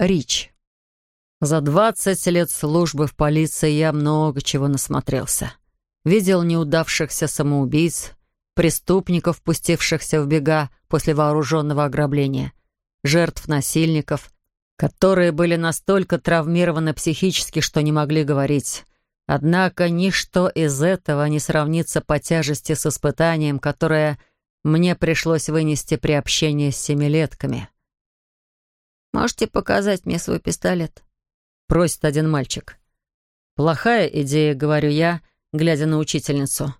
Рич. За двадцать лет службы в полиции я много чего насмотрелся. Видел неудавшихся самоубийц, преступников, пустившихся в бега после вооруженного ограбления, жертв насильников, которые были настолько травмированы психически, что не могли говорить. Однако ничто из этого не сравнится по тяжести с испытанием, которое мне пришлось вынести при общении с семилетками. «Можете показать мне свой пистолет?» — просит один мальчик. «Плохая идея», — говорю я, глядя на учительницу.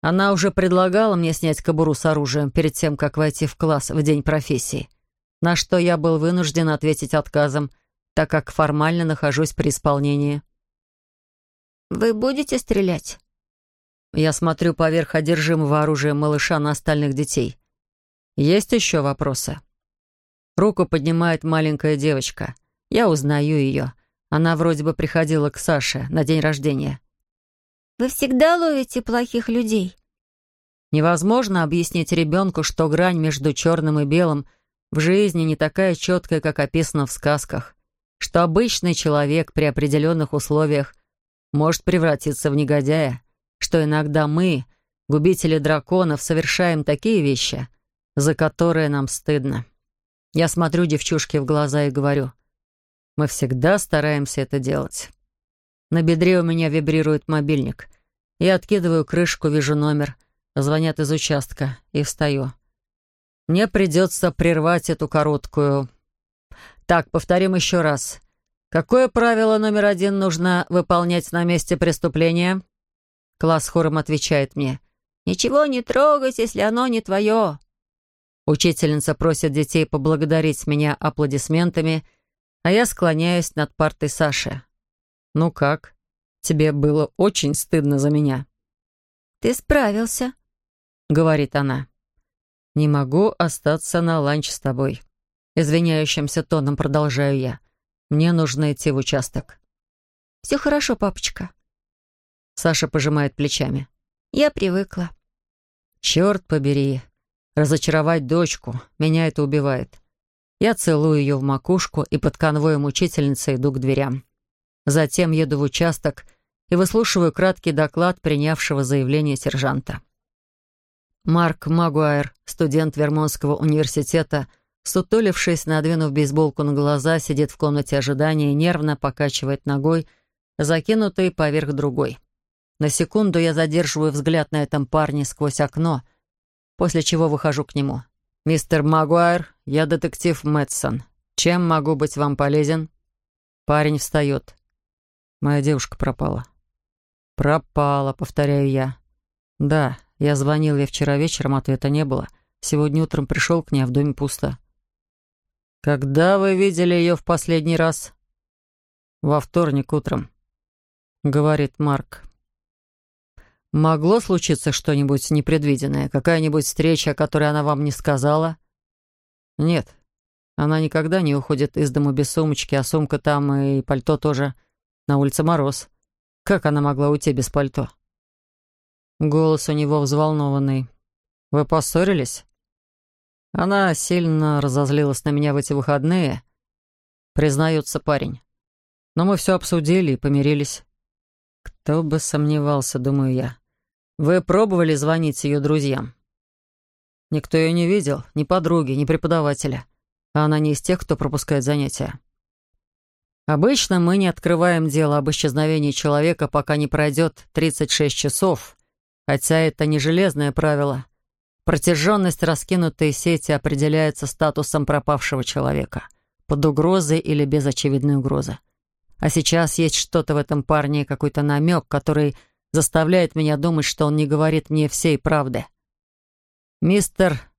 Она уже предлагала мне снять кобуру с оружием перед тем, как войти в класс в день профессии, на что я был вынужден ответить отказом, так как формально нахожусь при исполнении. «Вы будете стрелять?» Я смотрю поверх одержимого оружия малыша на остальных детей. Есть еще вопросы? Руку поднимает маленькая девочка. Я узнаю ее. Она вроде бы приходила к Саше на день рождения. «Вы всегда ловите плохих людей?» Невозможно объяснить ребенку, что грань между черным и белым в жизни не такая четкая, как описано в сказках, что обычный человек при определенных условиях может превратиться в негодяя, что иногда мы, губители драконов, совершаем такие вещи, за которые нам стыдно. Я смотрю девчушке в глаза и говорю, мы всегда стараемся это делать. На бедре у меня вибрирует мобильник. Я откидываю крышку, вижу номер. Звонят из участка и встаю. Мне придется прервать эту короткую... Так, повторим еще раз. Какое правило номер один нужно выполнять на месте преступления? Класс хором отвечает мне. «Ничего не трогать, если оно не твое». Учительница просит детей поблагодарить меня аплодисментами — а я склоняюсь над партой Саши. «Ну как? Тебе было очень стыдно за меня». «Ты справился», — говорит она. «Не могу остаться на ланч с тобой». Извиняющимся тоном продолжаю я. «Мне нужно идти в участок». «Все хорошо, папочка». Саша пожимает плечами. «Я привыкла». «Черт побери. Разочаровать дочку. Меня это убивает. Я целую ее в макушку и под конвоем учительницы иду к дверям. Затем еду в участок и выслушиваю краткий доклад принявшего заявление сержанта. Марк Магуайр, студент Вермонтского университета, сутулившись, надвинув бейсболку на глаза, сидит в комнате ожидания и нервно покачивает ногой, закинутой поверх другой. На секунду я задерживаю взгляд на этом парне сквозь окно, после чего выхожу к нему. «Мистер Магуайр, я детектив Мэтсон. Чем могу быть вам полезен?» Парень встает. «Моя девушка пропала». «Пропала», — повторяю я. «Да, я звонил ей вчера вечером, ответа не было. Сегодня утром пришел к ней, а в доме пусто». «Когда вы видели ее в последний раз?» «Во вторник утром», — говорит Марк. Могло случиться что-нибудь непредвиденное? Какая-нибудь встреча, о которой она вам не сказала? Нет. Она никогда не уходит из дома без сумочки, а сумка там и пальто тоже. На улице мороз. Как она могла уйти без пальто? Голос у него взволнованный. Вы поссорились? Она сильно разозлилась на меня в эти выходные, признается парень. Но мы все обсудили и помирились. Кто бы сомневался, думаю я. Вы пробовали звонить ее друзьям? Никто ее не видел, ни подруги, ни преподавателя. А она не из тех, кто пропускает занятия. Обычно мы не открываем дело об исчезновении человека, пока не пройдет 36 часов, хотя это не железное правило. Протяженность раскинутой сети определяется статусом пропавшего человека, под угрозой или без очевидной угрозы. А сейчас есть что-то в этом парне, какой-то намек, который заставляет меня думать, что он не говорит мне всей правды. «Мистер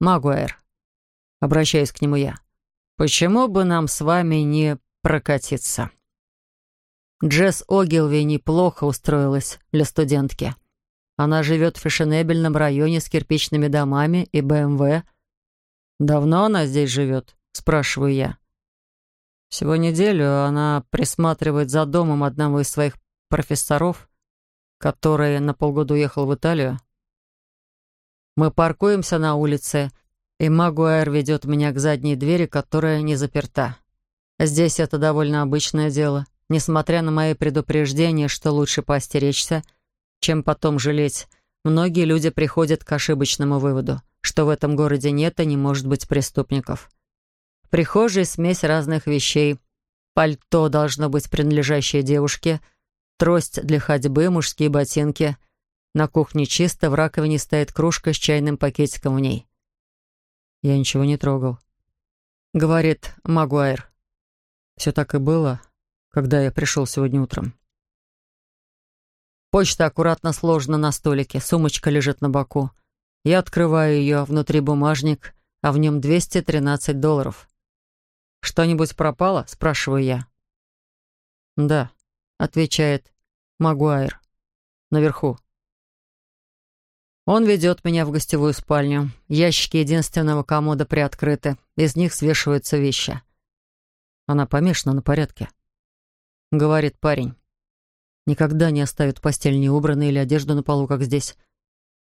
Магуайр», — обращаюсь к нему я, — «почему бы нам с вами не прокатиться?» Джесс Огилви неплохо устроилась для студентки. Она живет в фешенебельном районе с кирпичными домами и БМВ. «Давно она здесь живет?» — спрашиваю я. Всего неделю она присматривает за домом одного из своих профессоров который на полгода уехал в Италию. Мы паркуемся на улице, и Магуайр ведет меня к задней двери, которая не заперта. Здесь это довольно обычное дело, несмотря на мои предупреждения, что лучше поостеречься, чем потом жалеть. Многие люди приходят к ошибочному выводу, что в этом городе нет и не может быть преступников. В прихожей смесь разных вещей. Пальто должно быть принадлежащее девушке, трость для ходьбы, мужские ботинки. На кухне чисто, в раковине стоит кружка с чайным пакетиком в ней. Я ничего не трогал. Говорит Магуайр. Все так и было, когда я пришел сегодня утром. Почта аккуратно сложена на столике, сумочка лежит на боку. Я открываю ее, внутри бумажник, а в нем 213 долларов. «Что-нибудь пропало?» — спрашиваю я. «Да», — отвечает Магуайр. «Наверху». Он ведет меня в гостевую спальню. Ящики единственного комода приоткрыты. Из них свешиваются вещи. Она помешана на порядке. Говорит парень. Никогда не оставит постель неубранной или одежду на полу, как здесь.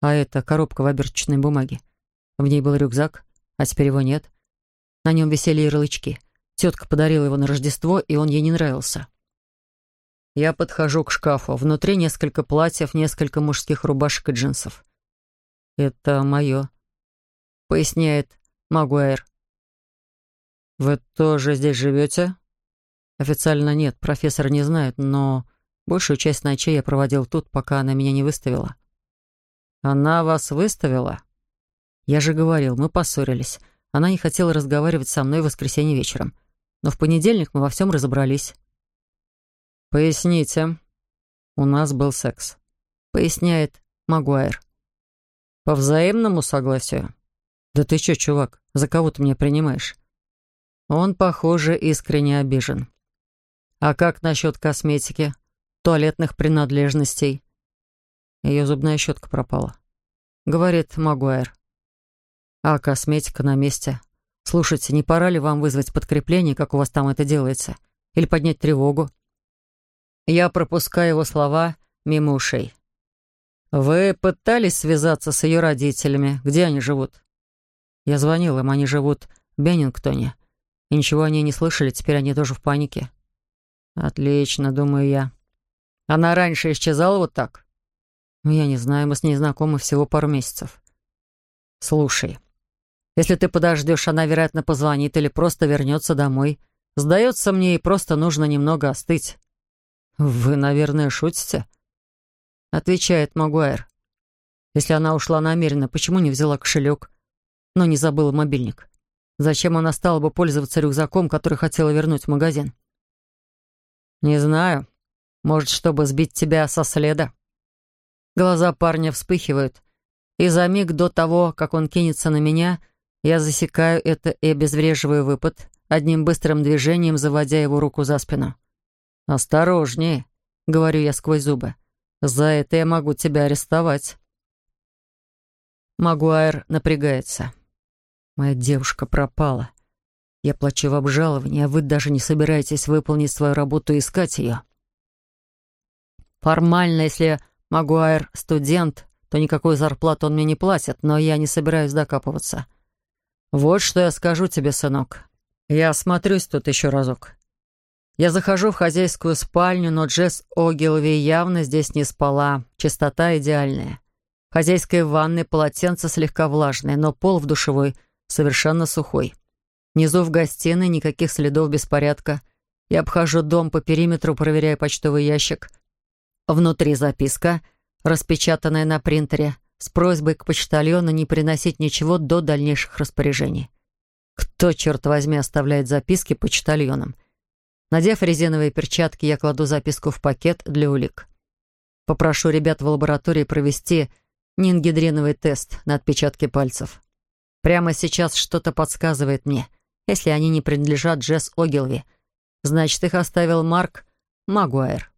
А это коробка в оберточной бумаге. В ней был рюкзак, а теперь его нет. На нем висели ярлычки. Тетка подарила его на Рождество, и он ей не нравился. Я подхожу к шкафу. Внутри несколько платьев, несколько мужских рубашек и джинсов. «Это мое», — поясняет Магуайр. «Вы тоже здесь живете?» «Официально нет, профессор не знает, но большую часть ночей я проводил тут, пока она меня не выставила». «Она вас выставила?» «Я же говорил, мы поссорились. Она не хотела разговаривать со мной в воскресенье вечером. Но в понедельник мы во всем разобрались». «Поясните». «У нас был секс», — поясняет Магуайр. «По взаимному согласию?» «Да ты чё, чувак, за кого ты меня принимаешь?» Он, похоже, искренне обижен. А как насчет косметики, туалетных принадлежностей? Ее зубная щетка пропала. Говорит Магуайр. А косметика на месте. Слушайте, не пора ли вам вызвать подкрепление, как у вас там это делается? Или поднять тревогу? Я пропускаю его слова мимо ушей. Вы пытались связаться с ее родителями? Где они живут? Я звонил им, они живут в Беннингтоне. И ничего они не слышали, теперь они тоже в панике. Отлично, думаю я. Она раньше исчезала вот так? Ну, я не знаю, мы с ней знакомы всего пару месяцев. Слушай, если ты подождешь, она, вероятно, позвонит или просто вернется домой. Сдается мне, ей просто нужно немного остыть. Вы, наверное, шутите? Отвечает Магуайр. Если она ушла намеренно, почему не взяла кошелек, но не забыла мобильник? Зачем она стала бы пользоваться рюкзаком, который хотела вернуть в магазин? «Не знаю. Может, чтобы сбить тебя со следа?» Глаза парня вспыхивают, и за миг до того, как он кинется на меня, я засекаю это и обезвреживаю выпад, одним быстрым движением заводя его руку за спину. «Осторожнее», — говорю я сквозь зубы. «За это я могу тебя арестовать». Магуайр напрягается. Моя девушка пропала. Я плачу в обжалование, а вы даже не собираетесь выполнить свою работу и искать ее. Формально, если Магуайр студент, то никакой зарплаты он мне не платит, но я не собираюсь докапываться. Вот что я скажу тебе, сынок. Я осмотрюсь тут еще разок. Я захожу в хозяйскую спальню, но Джесс Огилви явно здесь не спала. Чистота идеальная. В хозяйской ванной полотенце слегка влажное, но пол в душевой совершенно сухой. Внизу в гостиной никаких следов беспорядка. Я обхожу дом по периметру, проверяя почтовый ящик. Внутри записка, распечатанная на принтере, с просьбой к почтальону не приносить ничего до дальнейших распоряжений. Кто, черт возьми, оставляет записки почтальонам? Надев резиновые перчатки, я кладу записку в пакет для улик. Попрошу ребят в лаборатории провести нингидриновый тест на отпечатки пальцев. Прямо сейчас что-то подсказывает мне. Если они не принадлежат Джесс Огилви, значит, их оставил Марк Магуайр.